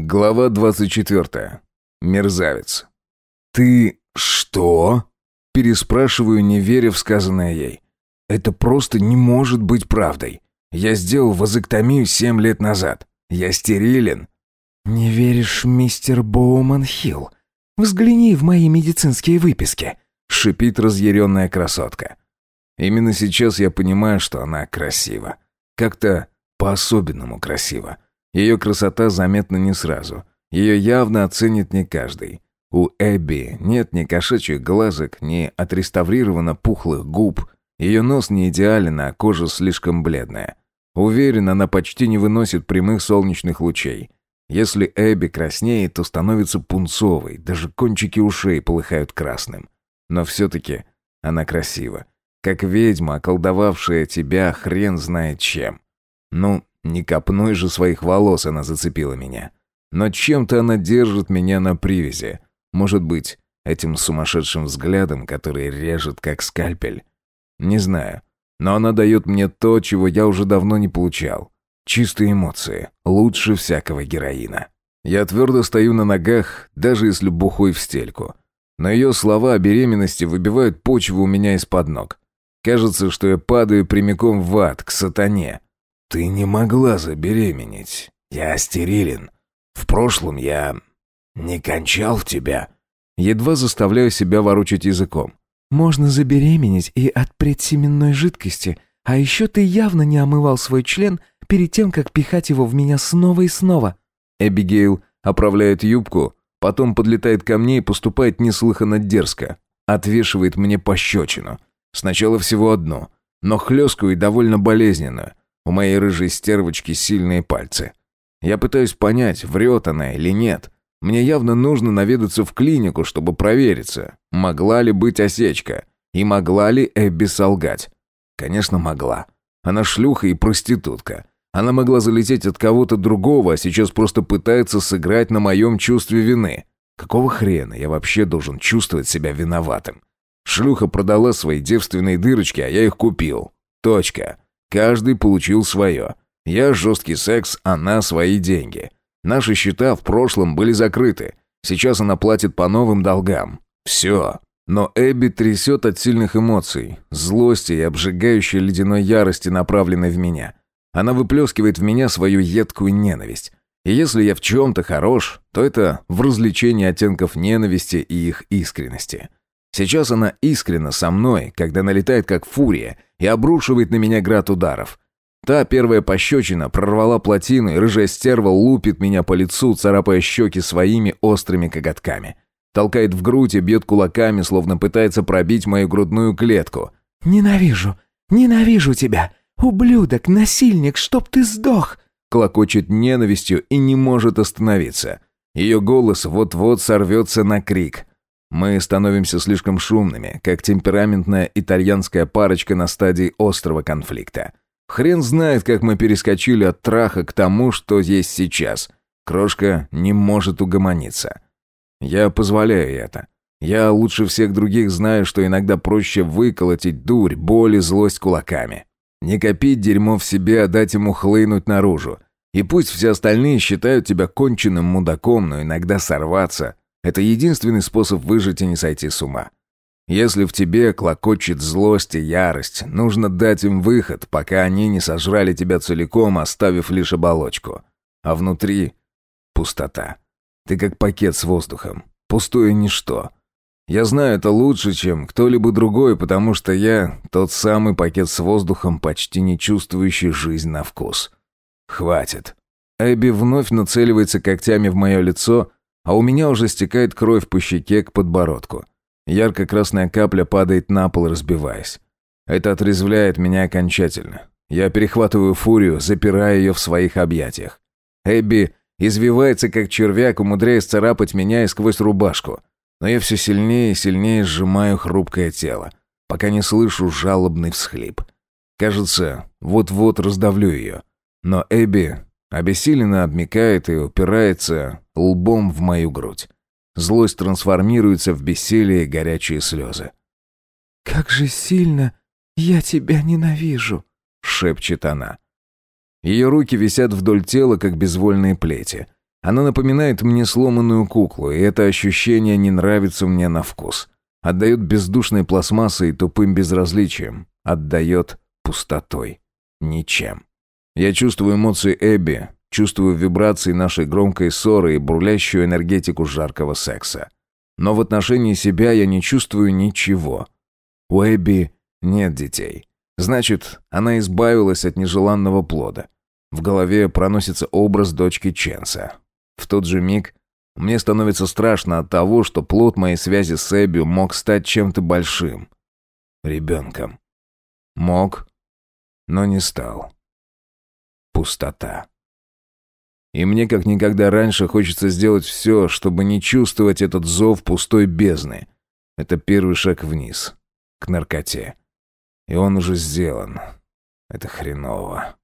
Глава 24. Мерзавец. «Ты что?» Переспрашиваю, не веря в сказанное ей. «Это просто не может быть правдой. Я сделал вазоктомию семь лет назад. Я стерилен». «Не веришь, мистер Боуман-Хилл? Взгляни в мои медицинские выписки», — шипит разъяренная красотка. Именно сейчас я понимаю, что она красива. Как-то по-особенному красива. Ее красота заметна не сразу. Ее явно оценит не каждый. У Эбби нет ни кошачьих глазок, ни отреставрировано пухлых губ. Ее нос не идеален, а кожа слишком бледная. Уверен, она почти не выносит прямых солнечных лучей. Если Эбби краснеет, то становится пунцовой, даже кончики ушей полыхают красным. Но все-таки она красива. Как ведьма, околдовавшая тебя хрен знает чем. Ну, не копной же своих волос она зацепила меня. Но чем-то она держит меня на привязи. Может быть, этим сумасшедшим взглядом, который режет как скальпель. Не знаю. Но она дает мне то, чего я уже давно не получал. Чистые эмоции. Лучше всякого героина. Я твердо стою на ногах, даже если бухой в стельку. Но ее слова о беременности выбивают почву у меня из-под ног. Кажется, что я падаю прямиком в ад, к сатане. «Ты не могла забеременеть. Я стерилен. В прошлом я не кончал в тебя». Едва заставляю себя ворочать языком. «Можно забеременеть и от предсеменной жидкости, а еще ты явно не омывал свой член перед тем, как пихать его в меня снова и снова». Эбигейл оправляет юбку, потом подлетает ко мне и поступает неслыханно дерзко. Отвешивает мне пощечину. Сначала всего одну, но хлесткую и довольно болезненную. У моей рыжей стервочки сильные пальцы. Я пытаюсь понять, врет она или нет. Мне явно нужно наведаться в клинику, чтобы провериться, могла ли быть осечка, и могла ли Эбби солгать. Конечно, могла. Она шлюха и проститутка. Она могла залететь от кого-то другого, а сейчас просто пытается сыграть на моем чувстве вины. Какого хрена я вообще должен чувствовать себя виноватым? Шлюха продала свои девственные дырочки, а я их купил. Точка. Каждый получил свое. Я жесткий секс, она свои деньги. Наши счета в прошлом были закрыты. Сейчас она платит по новым долгам. Все. Но Эбби трясет от сильных эмоций, злости и обжигающей ледяной ярости, направленной в меня. Она выплескивает в меня свою едкую ненависть. И если я в чем-то хорош, то это в развлечении оттенков ненависти и их искренности. Сейчас она искренна со мной, когда налетает как фурия и обрушивает на меня град ударов. Та первая пощечина прорвала плотину, и рыжая стерва лупит меня по лицу, царапая щеки своими острыми коготками. Толкает в грудь и бьет кулаками, словно пытается пробить мою грудную клетку. «Ненавижу! Ненавижу тебя! Ублюдок, насильник, чтоб ты сдох!» Клокочет ненавистью и не может остановиться. Ее голос вот-вот сорвется на крик. Мы становимся слишком шумными, как темпераментная итальянская парочка на стадии острого конфликта. Хрен знает, как мы перескочили от траха к тому, что есть сейчас. Крошка не может угомониться. Я позволяю это. Я лучше всех других знаю, что иногда проще выколотить дурь, боль и злость кулаками. Не копить дерьмо в себе, а дать ему хлынуть наружу. И пусть все остальные считают тебя конченным мудаком, но иногда сорваться это единственный способ выжить и не сойти с ума. Если в тебе клокочет злость и ярость, нужно дать им выход, пока они не сожрали тебя целиком, оставив лишь оболочку. А внутри — пустота. Ты как пакет с воздухом. Пустое ничто. Я знаю это лучше, чем кто-либо другой, потому что я тот самый пакет с воздухом, почти не чувствующий жизнь на вкус. Хватит. Эбби вновь нацеливается когтями в мое лицо, а у меня уже стекает кровь по щеке к подбородку. Ярко-красная капля падает на пол, разбиваясь. Это отрезвляет меня окончательно. Я перехватываю фурию, запирая ее в своих объятиях. Эбби извивается, как червяк, умудряясь царапать меня и сквозь рубашку. Но я все сильнее и сильнее сжимаю хрупкое тело, пока не слышу жалобный всхлип. Кажется, вот-вот раздавлю ее. Но Эбби Обессиленно обмикает и упирается лбом в мою грудь. Злость трансформируется в бессилие и горячие слезы. «Как же сильно я тебя ненавижу!» — шепчет она. Ее руки висят вдоль тела, как безвольные плети. Она напоминает мне сломанную куклу, и это ощущение не нравится мне на вкус. Отдает бездушной пластмассой и тупым безразличием. Отдает пустотой. Ничем. Я чувствую эмоции Эбби, чувствую вибрации нашей громкой ссоры и бурлящую энергетику жаркого секса. Но в отношении себя я не чувствую ничего. У Эбби нет детей. Значит, она избавилась от нежеланного плода. В голове проносится образ дочки Ченса. В тот же миг мне становится страшно от того, что плод моей связи с Эбби мог стать чем-то большим. Ребенком. Мог, но не стал. Пустота. И мне как никогда раньше хочется сделать все, чтобы не чувствовать этот зов пустой бездны. Это первый шаг вниз, к наркоте. И он уже сделан. Это хреново.